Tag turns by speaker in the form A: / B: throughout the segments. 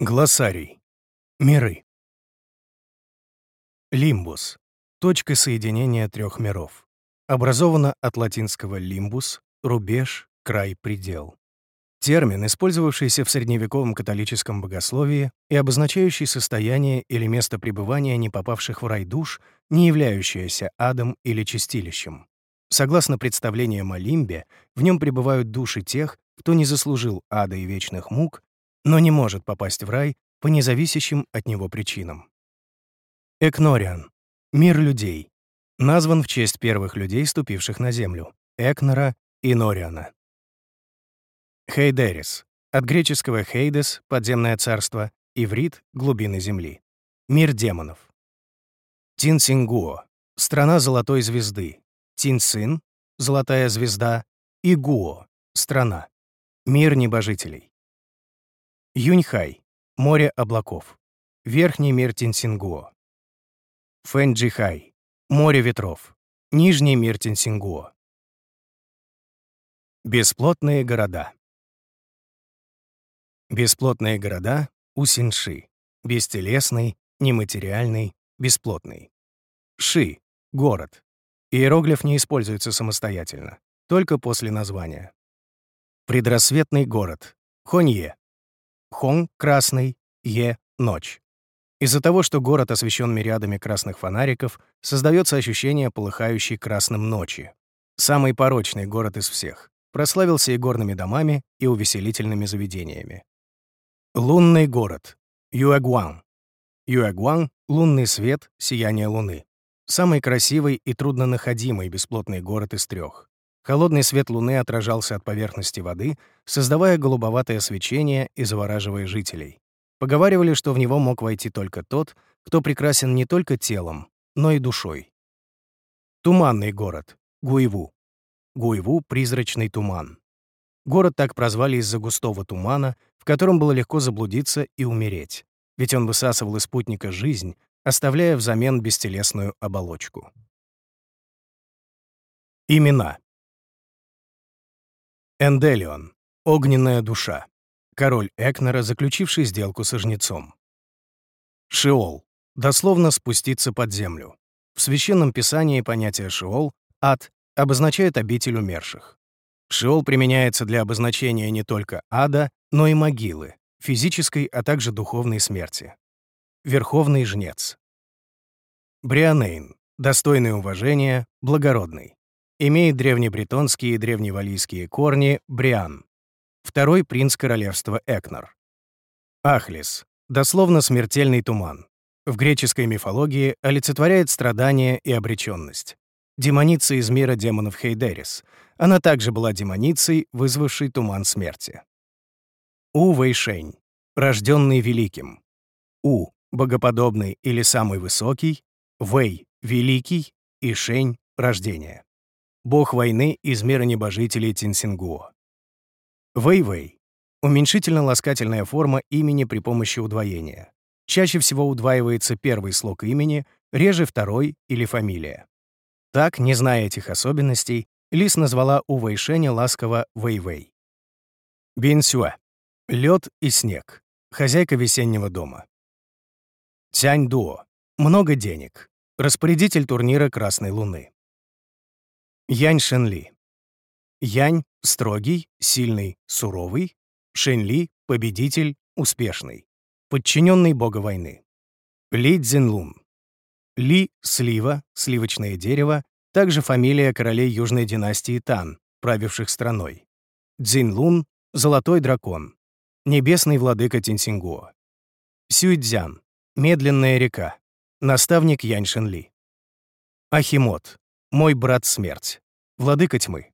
A: Глоссарий. Миры. Лимбус. Точка соединения трех миров. Образована от латинского «лимбус» — рубеж, край, предел. Термин, использовавшийся в средневековом католическом богословии и обозначающий состояние или место пребывания не попавших в рай душ, не являющееся адом или чистилищем. Согласно представлениям о лимбе, в нем пребывают души тех, кто не заслужил ада и вечных мук, но не может попасть в рай по независящим от него причинам. Экнориан — мир людей, назван в честь первых людей, ступивших на Землю — Экнора и Нориана. Хейдерис — от греческого «хейдес» — подземное царство, иврит — глубины Земли. Мир демонов. Тинсингуо — страна золотой звезды. Тинсин — золотая звезда. И Гуо — страна. Мир небожителей. Юньхай — море облаков. Верхний мир Тинсингуо. Фэнджихай — море ветров. Нижний мир Тинсингуо. Бесплотные города. Бесплотные города — Усинши. Бестелесный, нематериальный, бесплотный. Ши — город. Иероглиф не используется самостоятельно, только после названия. Предрассветный город. Хонье. Хон — красный, Е — ночь. Из-за того, что город освещен мириадами красных фонариков, создается ощущение полыхающей красным ночи. Самый порочный город из всех. Прославился и горными домами, и увеселительными заведениями. Лунный город. Юэгуан. Юэгуан — лунный свет, сияние луны. Самый красивый и труднонаходимый бесплотный город из трех. Холодный свет луны отражался от поверхности воды, создавая голубоватое свечение и завораживая жителей. Поговаривали, что в него мог войти только тот, кто прекрасен не только телом, но и душой. Туманный город. Гуеву. Гуеву — призрачный туман. Город так прозвали из-за густого тумана, в котором было легко заблудиться и умереть, ведь он высасывал из спутника жизнь, оставляя взамен бестелесную оболочку. Имена. Энделион. Огненная душа. Король Экнера, заключивший сделку со жнецом. Шиол. Дословно спуститься под землю. В Священном Писании понятие Шиол, ад, обозначает обитель умерших. Шиол применяется для обозначения не только ада, но и могилы, физической, а также духовной смерти. Верховный жнец. Брианейн. Достойный уважения, благородный имеет древнебретонские и древневалийские корни Бриан, второй принц королевства Экнор. Ахлис, дословно смертельный туман, в греческой мифологии олицетворяет страдания и обреченность. Демоница из мира демонов Хейдерис. Она также была демоницей, вызвавшей туман смерти. У Вэйшень, рожденный великим. У — богоподобный или самый высокий, Вэй — великий и Шень — рождение бог войны из мира небожителей Тинсингуо. Вэй-Вэй — уменьшительно-ласкательная форма имени при помощи удвоения. Чаще всего удваивается первый слог имени, реже второй или фамилия. Так, не зная этих особенностей, Лис назвала у Вэйшеня ласково Вэй-Вэй. Бинсюэ — лед и снег, хозяйка весеннего дома. Тянь-Дуо — много денег, распорядитель турнира Красной Луны. Янь Шенли. Янь — строгий, сильный, суровый. Шенли — победитель, успешный. Подчиненный бога войны. Ли Цзинлун. Ли — слива, сливочное дерево, также фамилия королей южной династии Тан, правивших страной. Цзинлун — золотой дракон. Небесный владыка Тинсингуо. Сюйцзян — медленная река. Наставник Янь Шенли. Ахимот — мой брат смерть. Владыка тьмы.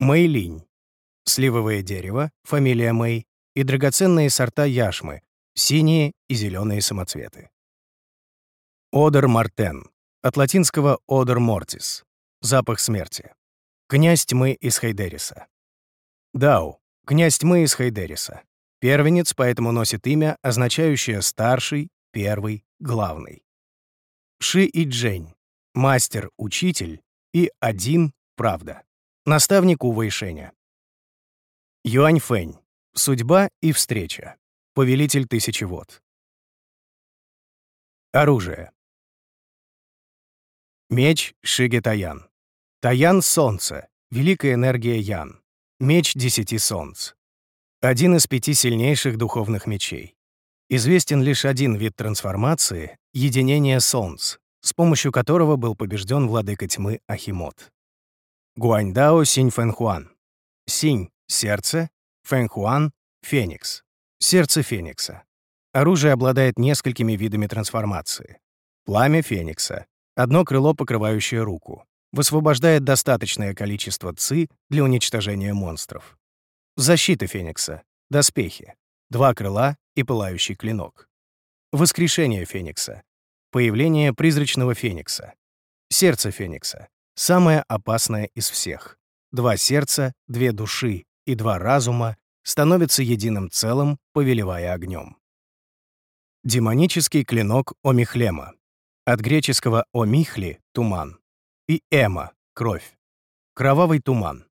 A: Мэйлинь. Сливовое дерево, фамилия Мэй, и драгоценные сорта яшмы, синие и зеленые самоцветы. Одер Мартен. От латинского Одер Мортис. Запах смерти. Князь тьмы из Хайдериса. Дау. Князь тьмы из Хайдериса. Первенец, поэтому носит имя, означающее «старший», «первый», «главный». Ши и Джень. Мастер, учитель и один Правда. Наставник Ува Ишеня. Юань Фэнь. Судьба и встреча. повелитель тысячи вод. Оружие. Меч Шиге Таян. Таян — солнце, великая энергия Ян. Меч десяти солнц. Один из пяти сильнейших духовных мечей. Известен лишь один вид трансформации — единение солнц, с помощью которого был побежден владыка тьмы Ахимот. Гуаньдао Синь Фэнхуан. Синь — сердце, Фэнхуан — феникс. Сердце феникса. Оружие обладает несколькими видами трансформации. Пламя феникса — одно крыло, покрывающее руку. Высвобождает достаточное количество ци для уничтожения монстров. Защита феникса — доспехи. Два крыла и пылающий клинок. Воскрешение феникса. Появление призрачного феникса. Сердце феникса. Самое опасное из всех. Два сердца, две души и два разума становятся единым целым, повелевая огнем. Демонический клинок Омихлема. От греческого «омихли» — туман и «эма» — кровь. Кровавый туман.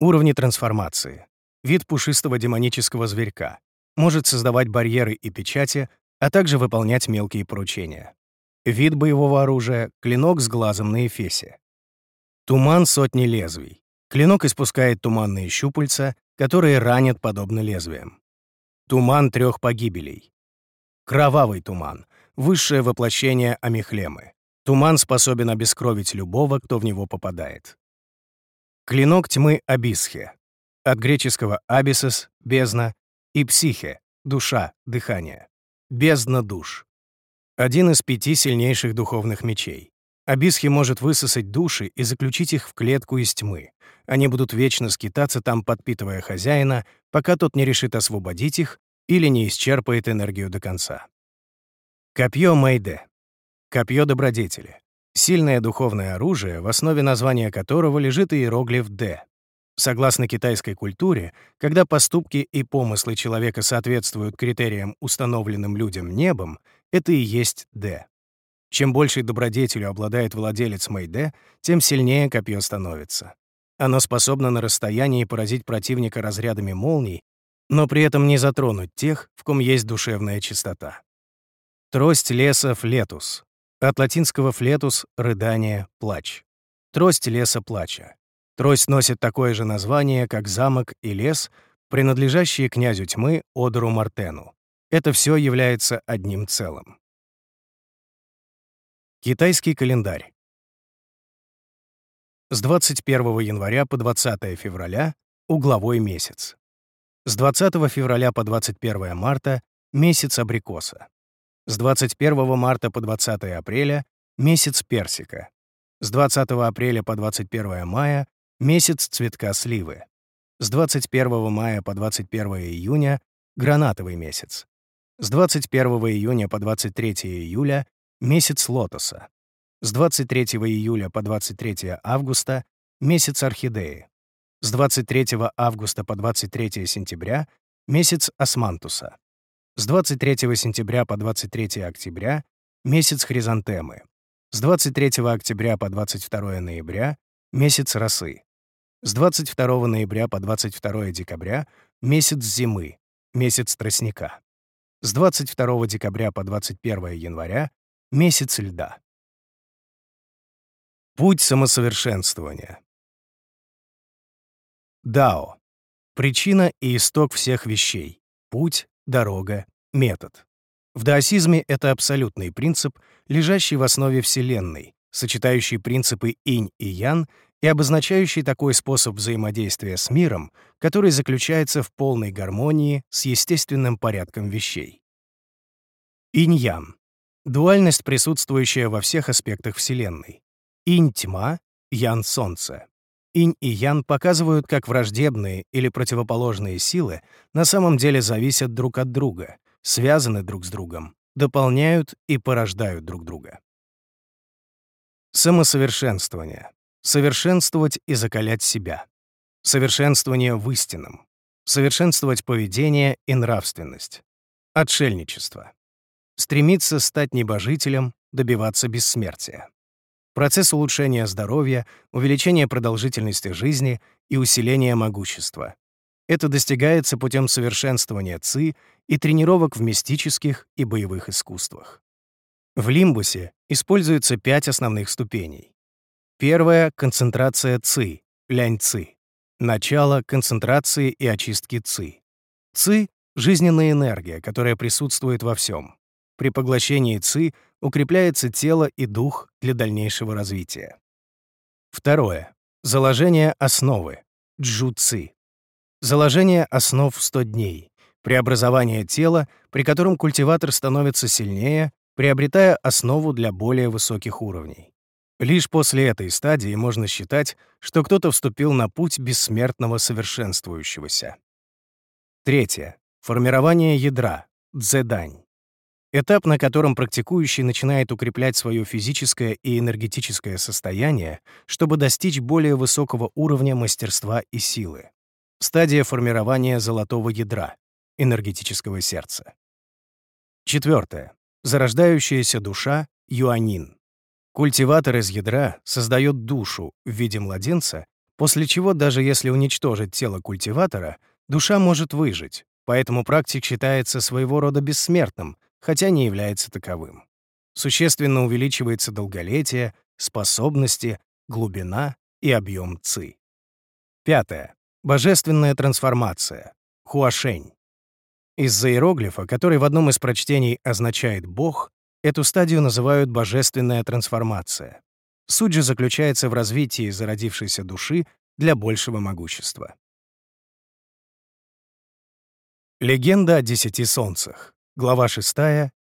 A: Уровни трансформации. Вид пушистого демонического зверька. Может создавать барьеры и печати, а также выполнять мелкие поручения. Вид боевого оружия — клинок с глазом на эфесе. Туман сотни лезвий. Клинок испускает туманные щупальца, которые ранят подобно лезвиям. Туман трех погибелей. Кровавый туман — высшее воплощение амихлемы. Туман способен обескровить любого, кто в него попадает. Клинок тьмы Абисхе. От греческого «абисос» — бездна, и «психе» — душа, дыхание. Бездна душ. Один из пяти сильнейших духовных мечей. Абисхи может высосать души и заключить их в клетку из тьмы. Они будут вечно скитаться там, подпитывая хозяина, пока тот не решит освободить их или не исчерпает энергию до конца. Копье Мэйде. Копье добродетели. Сильное духовное оружие, в основе названия которого лежит иероглиф «Д». Согласно китайской культуре, когда поступки и помыслы человека соответствуют критериям, установленным людям небом, это и есть «Д». Чем большей добродетелью обладает владелец Мэйдэ, тем сильнее копье становится. Оно способно на расстоянии поразить противника разрядами молний, но при этом не затронуть тех, в ком есть душевная чистота. Трость леса флетус. От латинского флетус — рыдание, плач. Трость леса плача. Трость носит такое же название, как замок и лес, принадлежащие князю тьмы Одору Мартену. Это все является одним целым. Китайский календарь. С 21 января по 20 февраля — угловой месяц. С 20 февраля по 21 марта — месяц абрикоса. С 21 марта по 20 апреля — месяц персика. С 20 апреля по 21 мая Месяц цветка сливы. С 21 мая по 21 июня — гранатовый месяц. С 21 июня по 23 июля — месяц лотоса. С 23 июля по 23 августа — месяц орхидеи. С 23 августа по 23 сентября — месяц османтуса. С 23 сентября по 23 октября — месяц хризантемы. С 23 октября по 22 ноября — месяц росы. С 22 ноября по 22 декабря — месяц зимы, месяц тростника. С 22 декабря по 21 января — месяц льда. Путь самосовершенствования. Дао. Причина и исток всех вещей. Путь, дорога, метод. В даосизме это абсолютный принцип, лежащий в основе Вселенной, сочетающий принципы инь и ян и обозначающий такой способ взаимодействия с миром, который заключается в полной гармонии с естественным порядком вещей. Инь-ян — дуальность, присутствующая во всех аспектах Вселенной. Инь — тьма, ян — солнце. Инь и ян показывают, как враждебные или противоположные силы на самом деле зависят друг от друга, связаны друг с другом, дополняют и порождают друг друга. Самосовершенствование. Совершенствовать и закалять себя. Совершенствование в истинном. Совершенствовать поведение и нравственность. Отшельничество. Стремиться стать небожителем, добиваться бессмертия. Процесс улучшения здоровья, увеличения продолжительности жизни и усиления могущества. Это достигается путем совершенствования ЦИ и тренировок в мистических и боевых искусствах. В лимбусе используется пять основных ступеней. Первая — концентрация ЦИ, лянь-ЦИ. Начало концентрации и очистки ЦИ. ЦИ — жизненная энергия, которая присутствует во всем. При поглощении ЦИ укрепляется тело и дух для дальнейшего развития. Второе. Заложение основы. Джу-ци. Заложение основ в 100 дней. Преобразование тела, при котором культиватор становится сильнее, приобретая основу для более высоких уровней. Лишь после этой стадии можно считать, что кто-то вступил на путь бессмертного совершенствующегося. Третье. Формирование ядра. Дзэдань. Этап, на котором практикующий начинает укреплять свое физическое и энергетическое состояние, чтобы достичь более высокого уровня мастерства и силы. Стадия формирования золотого ядра, энергетического сердца. Четвертое. Зарождающаяся душа — юанин. Культиватор из ядра создает душу в виде младенца, после чего даже если уничтожить тело культиватора, душа может выжить, поэтому практик считается своего рода бессмертным, хотя не является таковым. Существенно увеличивается долголетие, способности, глубина и объем ЦИ. Пятое. Божественная трансформация. Хуашень. Из-за иероглифа, который в одном из прочтений означает «бог», эту стадию называют божественная трансформация. Суть же заключается в развитии зародившейся души для большего могущества. Легенда о десяти солнцах. Глава 6,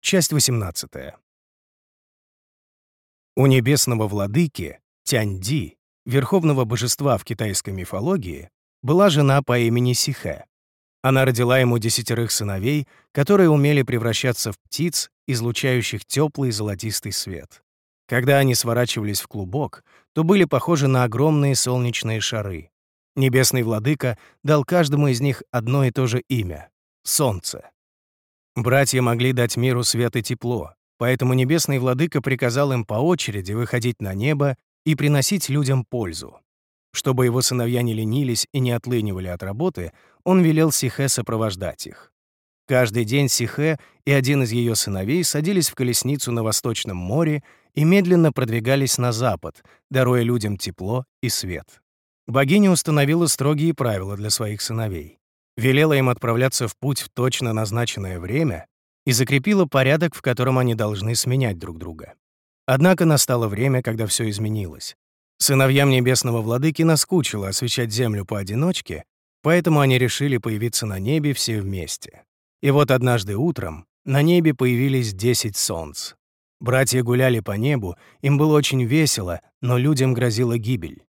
A: часть 18. У небесного владыки Тяньди, верховного божества в китайской мифологии, была жена по имени Сихэ. Она родила ему десятерых сыновей, которые умели превращаться в птиц, излучающих теплый золотистый свет. Когда они сворачивались в клубок, то были похожи на огромные солнечные шары. Небесный владыка дал каждому из них одно и то же имя — Солнце. Братья могли дать миру свет и тепло, поэтому Небесный Владыка приказал им по очереди выходить на небо и приносить людям пользу. Чтобы его сыновья не ленились и не отлынивали от работы, он велел Сихе сопровождать их. Каждый день Сихе и один из ее сыновей садились в колесницу на Восточном море и медленно продвигались на запад, даруя людям тепло и свет. Богиня установила строгие правила для своих сыновей велела им отправляться в путь в точно назначенное время и закрепила порядок, в котором они должны сменять друг друга. Однако настало время, когда все изменилось. Сыновьям Небесного Владыки наскучило освещать Землю поодиночке, поэтому они решили появиться на небе все вместе. И вот однажды утром на небе появились 10 солнц. Братья гуляли по небу, им было очень весело, но людям грозила гибель.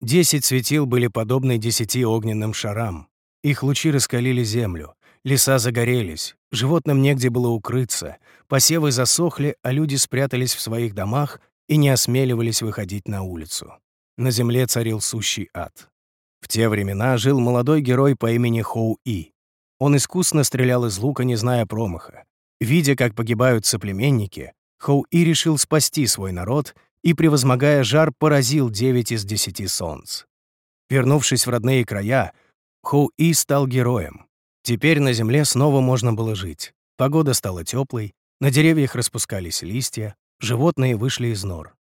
A: Десять светил были подобны десяти огненным шарам. Их лучи раскалили землю, леса загорелись, животным негде было укрыться, посевы засохли, а люди спрятались в своих домах и не осмеливались выходить на улицу. На земле царил сущий ад. В те времена жил молодой герой по имени Хоу-И. Он искусно стрелял из лука, не зная промаха. Видя, как погибают соплеменники, Хоу-И решил спасти свой народ и, превозмогая жар, поразил девять из десяти солнц. Вернувшись в родные края, Хоу-И стал героем. Теперь на земле снова можно было жить. Погода стала теплой, на деревьях распускались листья, животные вышли из нор.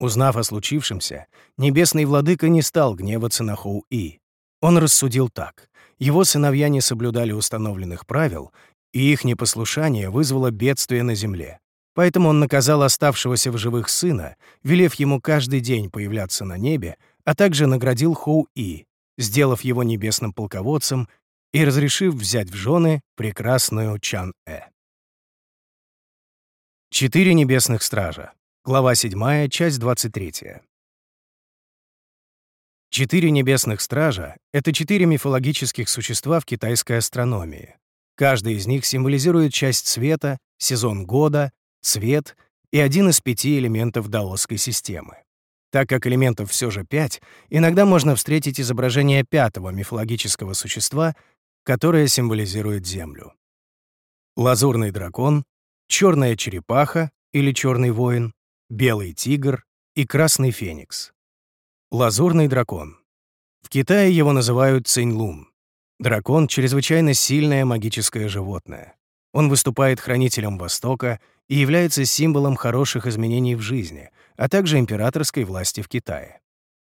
A: Узнав о случившемся, небесный владыка не стал гневаться на Хоу-И. Он рассудил так. Его сыновья не соблюдали установленных правил, и их непослушание вызвало бедствие на земле. Поэтому он наказал оставшегося в живых сына, велев ему каждый день появляться на небе, а также наградил Хоу-И, сделав его небесным полководцем и разрешив взять в жены прекрасную Чан-Э. Четыре небесных стража. Глава 7, часть 23. Четыре небесных стража — это четыре мифологических существа в китайской астрономии. Каждый из них символизирует часть света, сезон года, цвет и один из пяти элементов даосской системы. Так как элементов все же пять, иногда можно встретить изображение пятого мифологического существа, которое символизирует Землю. Лазурный дракон, черная черепаха или черный воин, белый тигр и красный феникс. Лазурный дракон. В Китае его называют Циньлун. Дракон — чрезвычайно сильное магическое животное. Он выступает хранителем Востока и является символом хороших изменений в жизни, а также императорской власти в Китае.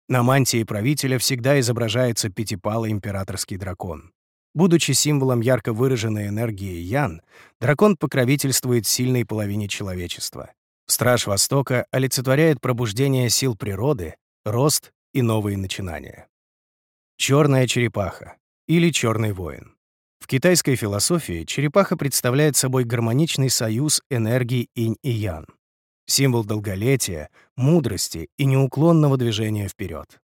A: На мантии правителя всегда изображается пятипалый императорский дракон. Будучи символом ярко выраженной энергии Ян, дракон покровительствует сильной половине человечества. Страж Востока олицетворяет пробуждение сил природы, рост и новые начинания. Черная черепаха или черный воин. В китайской философии черепаха представляет собой гармоничный союз энергии инь и ян, символ долголетия, мудрости и неуклонного движения вперед.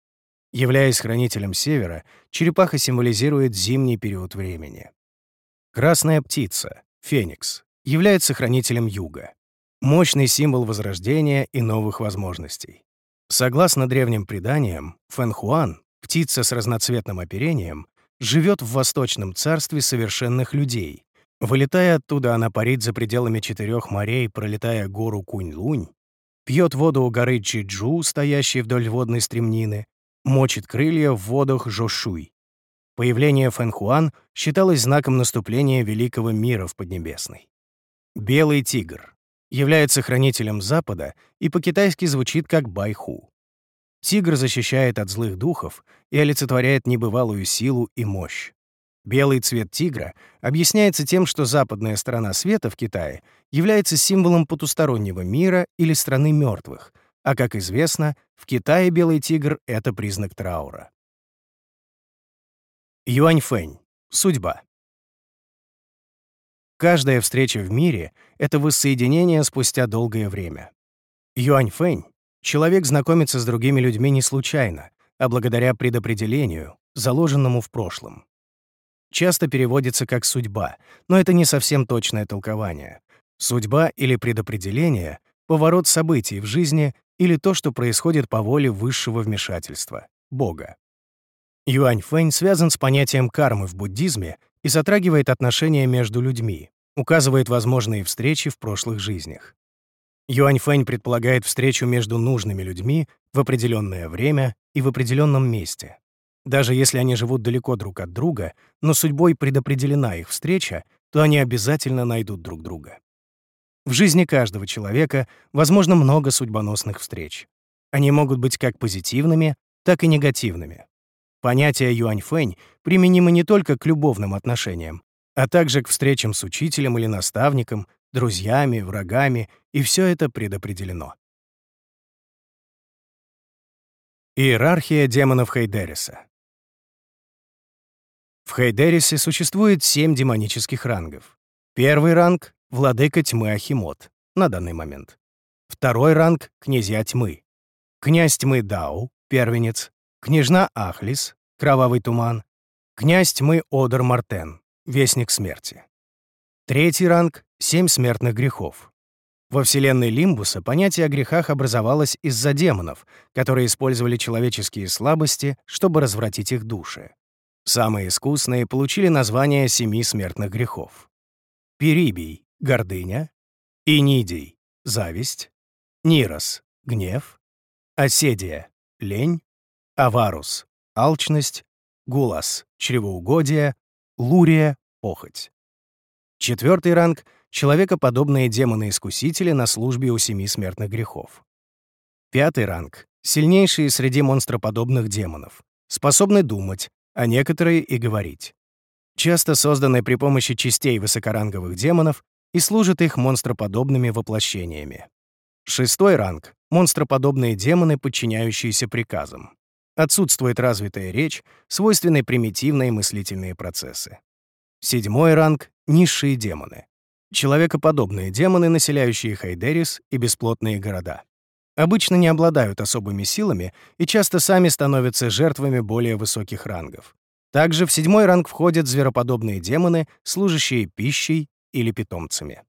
A: Являясь хранителем севера, черепаха символизирует зимний период времени. Красная птица, феникс, является хранителем юга, мощный символ возрождения и новых возможностей. Согласно древним преданиям, Фэнхуан, птица с разноцветным оперением, живет в Восточном царстве совершенных людей. Вылетая оттуда, она парит за пределами четырех морей, пролетая гору Кунь-Лунь, пьет воду у горы Чиджу, стоящей вдоль водной стремнины, мочит крылья в водах Жошуй. Появление Фэнхуан считалось знаком наступления великого мира в Поднебесной. Белый тигр является хранителем Запада и по-китайски звучит как Байху. Тигр защищает от злых духов и олицетворяет небывалую силу и мощь. Белый цвет тигра объясняется тем, что западная сторона света в Китае является символом потустороннего мира или страны мертвых, а, как известно, в Китае белый тигр — это признак траура. Юаньфэнь. Судьба. Каждая встреча в мире — это воссоединение спустя долгое время. Юаньфэнь Человек знакомится с другими людьми не случайно, а благодаря предопределению, заложенному в прошлом. Часто переводится как «судьба», но это не совсем точное толкование. Судьба или предопределение — поворот событий в жизни или то, что происходит по воле высшего вмешательства — Бога. Юань Фэнь связан с понятием кармы в буддизме и затрагивает отношения между людьми, указывает возможные встречи в прошлых жизнях. Юаньфэнь предполагает встречу между нужными людьми в определенное время и в определенном месте. Даже если они живут далеко друг от друга, но судьбой предопределена их встреча, то они обязательно найдут друг друга. В жизни каждого человека возможно много судьбоносных встреч. Они могут быть как позитивными, так и негативными. Понятие юаньфэнь применимо не только к любовным отношениям, а также к встречам с учителем или наставником, друзьями, врагами, и все это предопределено. Иерархия демонов Хейдериса В Хейдерисе существует семь демонических рангов. Первый ранг — владыка тьмы Ахимот на данный момент. Второй ранг — князья тьмы. Князь тьмы Дау, первенец. Княжна Ахлис, кровавый туман. Князь тьмы Одер Мартен, вестник смерти. Третий ранг — семь смертных грехов. Во вселенной Лимбуса понятие о грехах образовалось из-за демонов, которые использовали человеческие слабости, чтобы развратить их души. Самые искусные получили название семи смертных грехов. Перибий — гордыня, Инидий — зависть, Нирос — гнев, Оседия — лень, Аварус — алчность, Гулас — чревоугодие, Лурия — похоть. Четвертый ранг — человекоподобные демоны-искусители на службе у семи смертных грехов. Пятый ранг — сильнейшие среди монстроподобных демонов, способны думать, а некоторые и говорить. Часто созданы при помощи частей высокоранговых демонов и служат их монстроподобными воплощениями. Шестой ранг — монстроподобные демоны, подчиняющиеся приказам. Отсутствует развитая речь, свойственные примитивные мыслительные процессы. Седьмой ранг — низшие демоны. Человекоподобные демоны, населяющие Хайдерис и бесплотные города. Обычно не обладают особыми силами и часто сами становятся жертвами более высоких рангов. Также в седьмой ранг входят звероподобные демоны, служащие пищей или питомцами.